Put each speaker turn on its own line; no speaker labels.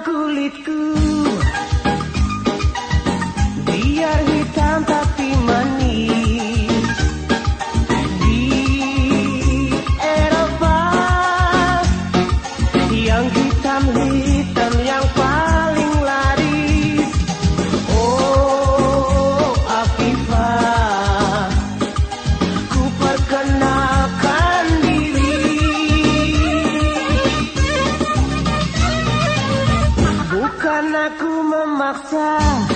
hitam tapi manis